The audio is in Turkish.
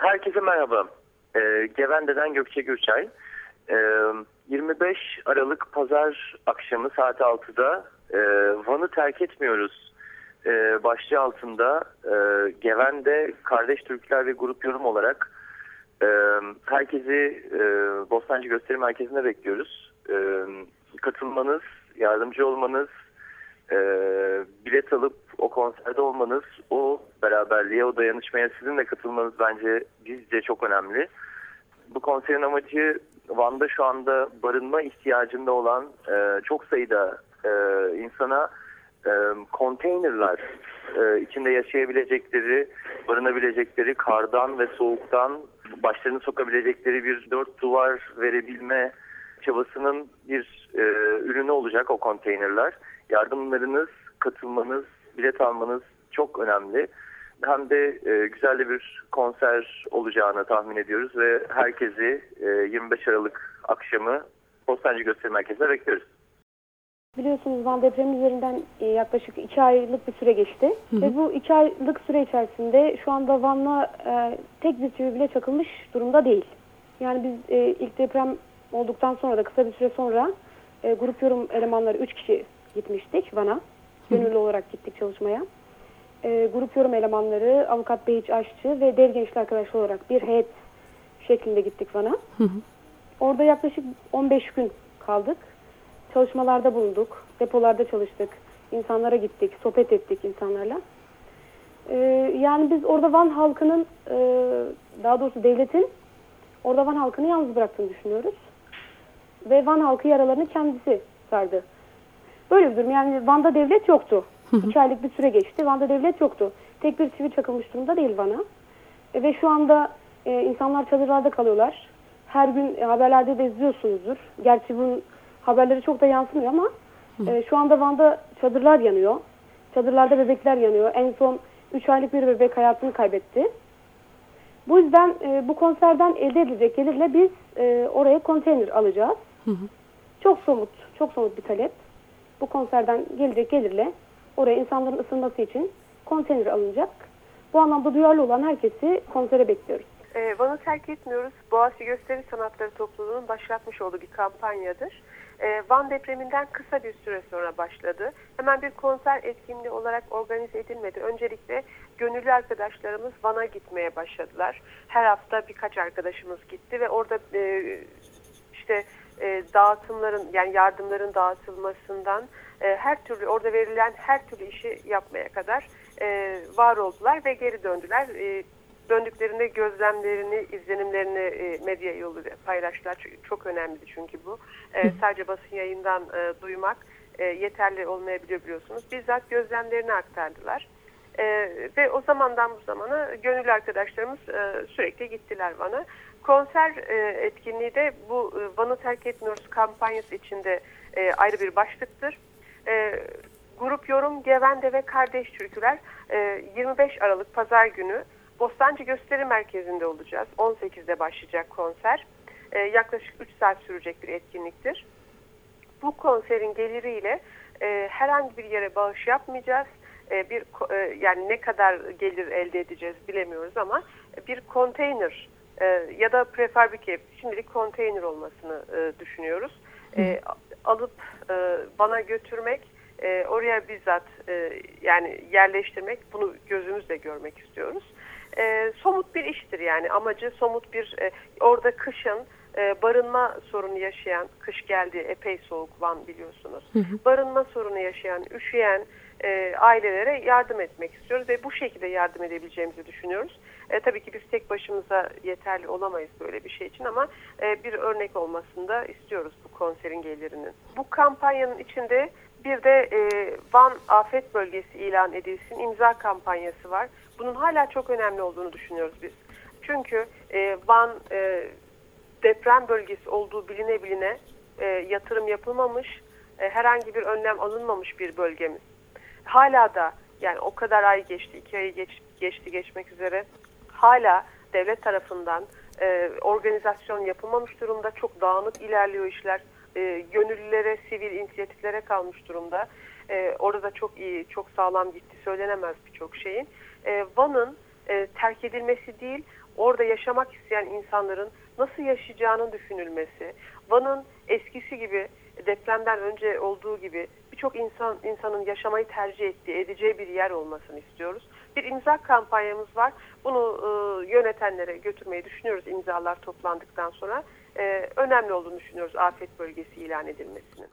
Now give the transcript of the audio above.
Herkese merhaba. Ee, Gevende'den Gökçe Gürçay. Ee, 25 Aralık Pazar akşamı saat 6'da e, Van'ı terk etmiyoruz e, başlığı altında e, Gevende Kardeş Türkler ve Grup Yorum olarak e, herkesi e, Bostancı Gösteri Merkezi'ne bekliyoruz. E, katılmanız, yardımcı olmanız, e, bilet alıp o konserde olmanız, o beraberliğe, o dayanışmaya sizin de katılmanız bence bizce çok önemli. Bu konserin amacı Van'da şu anda barınma ihtiyacında olan e, çok sayıda e, insana e, konteynerler e, içinde yaşayabilecekleri, barınabilecekleri kardan ve soğuktan başlarını sokabilecekleri bir dört duvar verebilme çabasının bir e, ürünü olacak o konteynerler. Yardımlarınız, katılmanız, bilet almanız çok önemli. Hem de e, güzel de bir konser olacağını tahmin ediyoruz ve herkesi e, 25 Aralık akşamı Bostancı Gösteri Merkezi'ne bekliyoruz. Biliyorsunuz Van depremi üzerinden e, yaklaşık iki aylık bir süre geçti. Hı hı. Ve bu iki aylık süre içerisinde şu anda Van'la e, tek bir çivi bile çakılmış durumda değil. Yani biz e, ilk deprem olduktan sonra da kısa bir süre sonra e, grup yorum elemanları üç kişi gitmiştik Van'a. Gönüllü olarak gittik çalışmaya. E, grup yorum elemanları avukat Behiç Aşçı ve dev gençli arkadaşlar olarak bir heyet şeklinde gittik Van'a. Orada yaklaşık 15 gün kaldık çalışmalarda bulunduk. Depolarda çalıştık. İnsanlara gittik. Sohbet ettik insanlarla. Ee, yani biz orada Van halkının e, daha doğrusu devletin orada Van halkını yalnız bıraktığını düşünüyoruz. Ve Van halkı yaralarını kendisi sardı. Böyle bir durum. Yani Van'da devlet yoktu. İki aylık bir süre geçti. Van'da devlet yoktu. Tek bir çivi çakılmış durumda değil Van'a. E, ve şu anda e, insanlar çadırlarda kalıyorlar. Her gün e, haberlerde de izliyorsunuzdur. Gerçi bunun haberleri çok da yansımıyor ama e, şu anda Van'da çadırlar yanıyor. Çadırlarda bebekler yanıyor. En son 3 aylık bir bebek hayatını kaybetti. Bu yüzden e, bu konserden elde edilecek gelirle biz e, oraya konteyner alacağız. Hı hı. Çok somut, çok somut bir talep. Bu konserden gelecek gelirle oraya insanların ısınması için konteyner alınacak. Bu anlamda duyarlı olan herkesi konsere bekliyoruz. E, Van'ı terk etmiyoruz. Boğaziçi Gösteri Sanatları Topluluğu'nun başlatmış olduğu bir kampanyadır. E, Van depreminden kısa bir süre sonra başladı. Hemen bir konser etkinliği olarak organize edilmedi. Öncelikle gönüllü arkadaşlarımız Van'a gitmeye başladılar. Her hafta birkaç arkadaşımız gitti ve orada e, işte e, dağıtımların yani yardımların dağıtılmasından e, her türlü orada verilen her türlü işi yapmaya kadar e, var oldular ve geri döndüler. E, döndüklerinde gözlemlerini, izlenimlerini e, medya yoluyla paylaştılar. Çok, çok önemliydi çünkü bu. E, sadece basın yayından e, duymak e, yeterli olmayabiliyor biliyorsunuz. Bizzat gözlemlerini aktardılar. E, ve o zamandan bu zamana gönüllü arkadaşlarımız e, sürekli gittiler Van'a. Konser e, etkinliği de bu e, Van'ı terk etmiyoruz kampanyası içinde e, ayrı bir başlıktır. E, Grup Yorum, Gevende ve Kardeş Türküler e, 25 Aralık Pazar günü Bostancı Gösteri Merkezi'nde olacağız. 18'de başlayacak konser. E, yaklaşık 3 saat sürecek bir etkinliktir. Bu konserin geliriyle e, herhangi bir yere bağış yapmayacağız. E, bir e, yani ne kadar gelir elde edeceğiz bilemiyoruz ama bir konteyner e, ya da prefabrik şimdilik konteyner olmasını e, düşünüyoruz. E, alıp e, bana götürmek e, oraya bizzat e, yani yerleştirmek bunu gözümüzle görmek istiyoruz. E, somut bir iştir yani. Amacı somut bir e, orada kışın e, barınma sorunu yaşayan kış geldi epey soğuk Van biliyorsunuz hı hı. barınma sorunu yaşayan üşüyen e, ailelere yardım etmek istiyoruz ve bu şekilde yardım edebileceğimizi düşünüyoruz. E, tabii ki biz tek başımıza yeterli olamayız böyle bir şey için ama e, bir örnek olmasını da istiyoruz bu konserin gelirinin. Bu kampanyanın içinde bir de e, Van Afet Bölgesi ilan edilsin imza kampanyası var. Bunun hala çok önemli olduğunu düşünüyoruz biz. Çünkü e, Van e, deprem bölgesi olduğu biline biline e, yatırım yapılmamış, e, herhangi bir önlem alınmamış bir bölgemiz. Hala da yani o kadar ay geçti, iki ay geç, geçti geçmek üzere hala devlet tarafından e, organizasyon yapılmamış durumda. Çok dağınık ilerliyor işler. E, gönüllülere, sivil inisiyatiflere kalmış durumda. E, orada da çok iyi, çok sağlam gitti söylenemez birçok şeyin. E, Van'ın e, terk edilmesi değil, orada yaşamak isteyen insanların nasıl yaşayacağının düşünülmesi, Van'ın eskisi gibi depremden önce olduğu gibi birçok insan insanın yaşamayı tercih ettiği, edeceği bir yer olmasını istiyoruz. Bir imza kampanyamız var. Bunu e, yönetenlere götürmeyi düşünüyoruz imzalar toplandıktan sonra. E, önemli olduğunu düşünüyoruz afet bölgesi ilan edilmesinin.